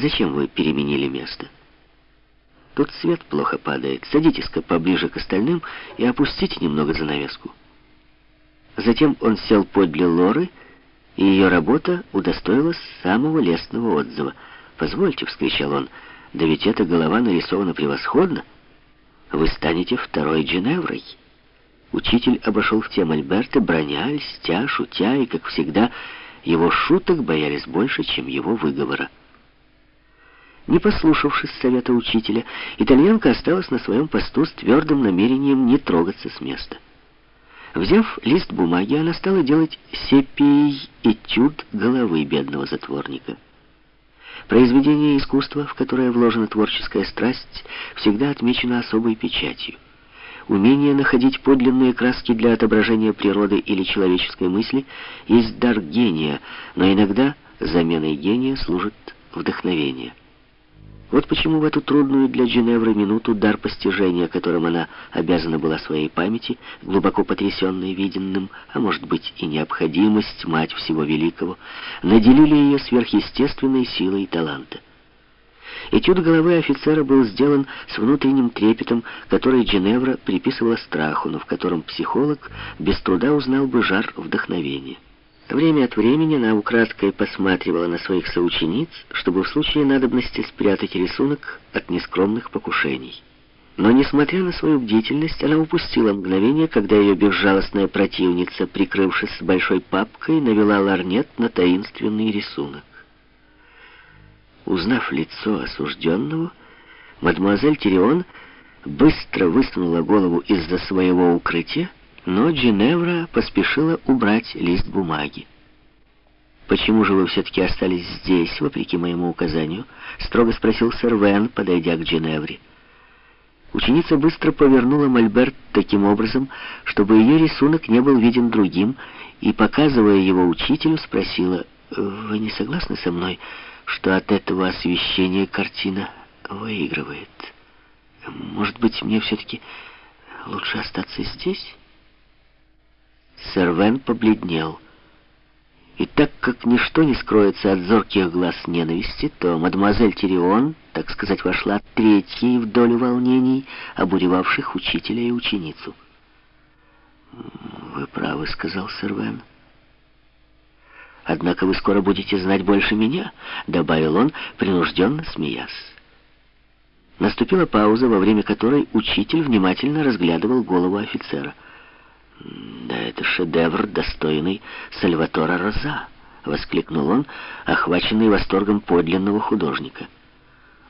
Зачем вы переменили место? Тут свет плохо падает. Садитесь-ка поближе к остальным и опустите немного занавеску. Затем он сел подле Лоры, и ее работа удостоилась самого лестного отзыва. «Позвольте», — вскричал он, — «да ведь эта голова нарисована превосходно. Вы станете второй Джиневрой». Учитель обошел в тем Альберта, броня, льстя, шутя, и, как всегда, его шуток боялись больше, чем его выговора. Не послушавшись совета учителя, итальянка осталась на своем посту с твердым намерением не трогаться с места. Взяв лист бумаги, она стала делать сепией этюд головы бедного затворника. Произведение искусства, в которое вложена творческая страсть, всегда отмечено особой печатью. Умение находить подлинные краски для отображения природы или человеческой мысли есть дар гения, но иногда заменой гения служит вдохновение. Вот почему в эту трудную для Джиневры минуту дар постижения, которым она обязана была своей памяти, глубоко потрясенной виденным, а может быть и необходимость, мать всего великого, наделили ее сверхъестественной силой и таланта. Этюд головы офицера был сделан с внутренним трепетом, который Джиневра приписывала страху, но в котором психолог без труда узнал бы жар вдохновения. Время от времени она украдкой посматривала на своих соучениц, чтобы в случае надобности спрятать рисунок от нескромных покушений. Но, несмотря на свою бдительность, она упустила мгновение, когда ее безжалостная противница, прикрывшись большой папкой, навела ларнет на таинственный рисунок. Узнав лицо осужденного, мадемуазель Тирион быстро высунула голову из-за своего укрытия, но Джиневра поспешила убрать лист бумаги. «Почему же вы все-таки остались здесь, вопреки моему указанию?» — строго спросил сэр Вен, подойдя к Джиневре. Ученица быстро повернула мольберт таким образом, чтобы ее рисунок не был виден другим, и, показывая его учителю, спросила, «Вы не согласны со мной, что от этого освещения картина выигрывает? Может быть, мне все-таки лучше остаться здесь?» Сэр Вен побледнел. И так как ничто не скроется от зорких глаз ненависти, то мадемуазель Тирион, так сказать, вошла третьей в долю волнений, обуревавших учителя и ученицу. «Вы правы», — сказал сэр Вен. «Однако вы скоро будете знать больше меня», — добавил он, принужденно смеясь. Наступила пауза, во время которой учитель внимательно разглядывал голову офицера — «Да это шедевр, достойный Сальватора Роза!» — воскликнул он, охваченный восторгом подлинного художника.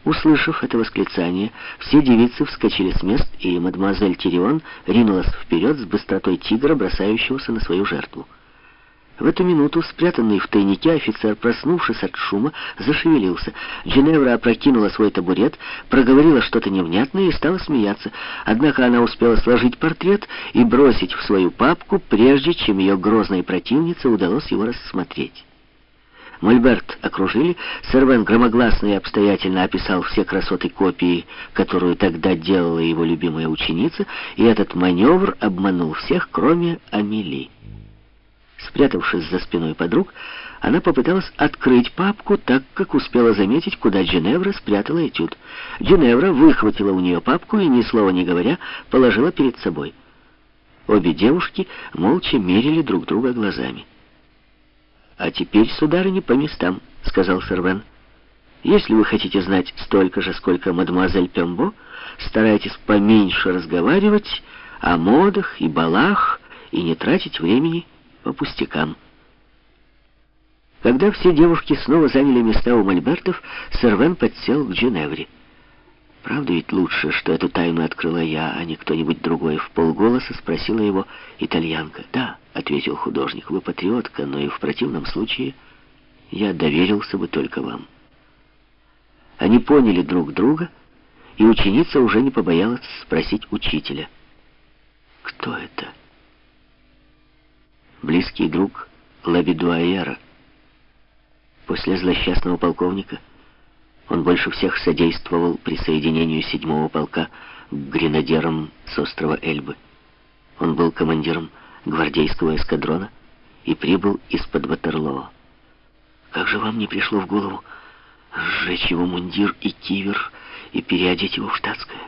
Услышав это восклицание, все девицы вскочили с мест, и мадемуазель Тирион ринулась вперед с быстротой тигра, бросающегося на свою жертву. В эту минуту, спрятанный в тайнике, офицер, проснувшись от шума, зашевелился. Джиневра опрокинула свой табурет, проговорила что-то невнятное и стала смеяться. Однако она успела сложить портрет и бросить в свою папку, прежде чем ее грозной противнице удалось его рассмотреть. Мольберт окружили, Сервен громогласно и обстоятельно описал все красоты копии, которую тогда делала его любимая ученица, и этот маневр обманул всех, кроме Амели. Спрятавшись за спиной подруг, она попыталась открыть папку, так как успела заметить, куда Джиневра спрятала этюд. Джиневра выхватила у нее папку и, ни слова не говоря, положила перед собой. Обе девушки молча мерили друг друга глазами. «А теперь, сударыня, по местам», — сказал Сервен. «Если вы хотите знать столько же, сколько мадемуазель Пембо, старайтесь поменьше разговаривать о модах и балах и не тратить времени по пустякам. Когда все девушки снова заняли места у мольбертов, Сервен подсел к Джиневре. «Правда ведь лучше, что эту тайну открыла я, а не кто-нибудь другой?» В полголоса спросила его итальянка. «Да», — ответил художник, — «вы патриотка, но и в противном случае я доверился бы только вам». Они поняли друг друга, и ученица уже не побоялась спросить учителя. «Кто это?» Близкий друг Лабидуаера. После злосчастного полковника он больше всех содействовал присоединению седьмого полка к гренадерам с острова Эльбы. Он был командиром гвардейского эскадрона и прибыл из-под Ватерлоо. Как же вам не пришло в голову Сжечь его мундир и кивер и переодеть его в штатское.